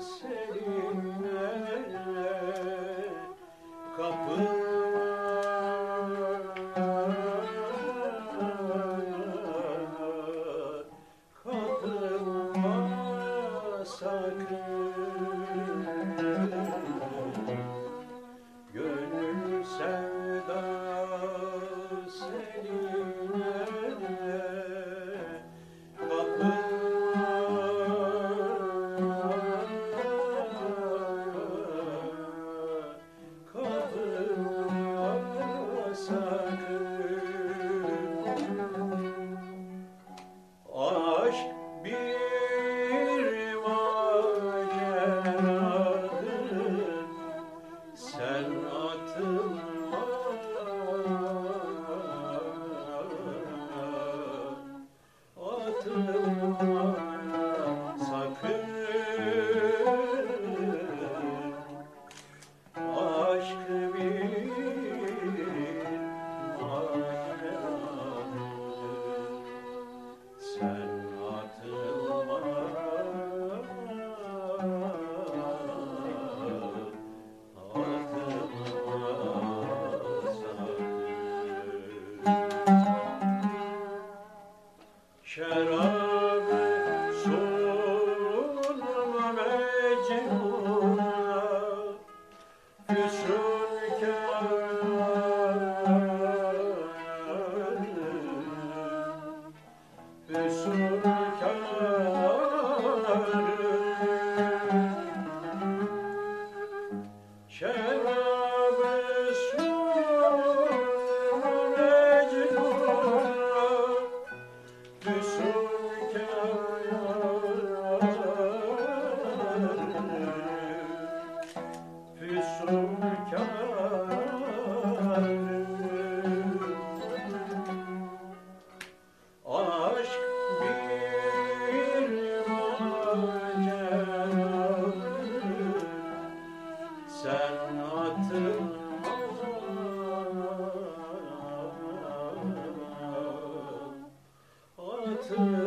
seninle. Kapı you. sürkarım Şen to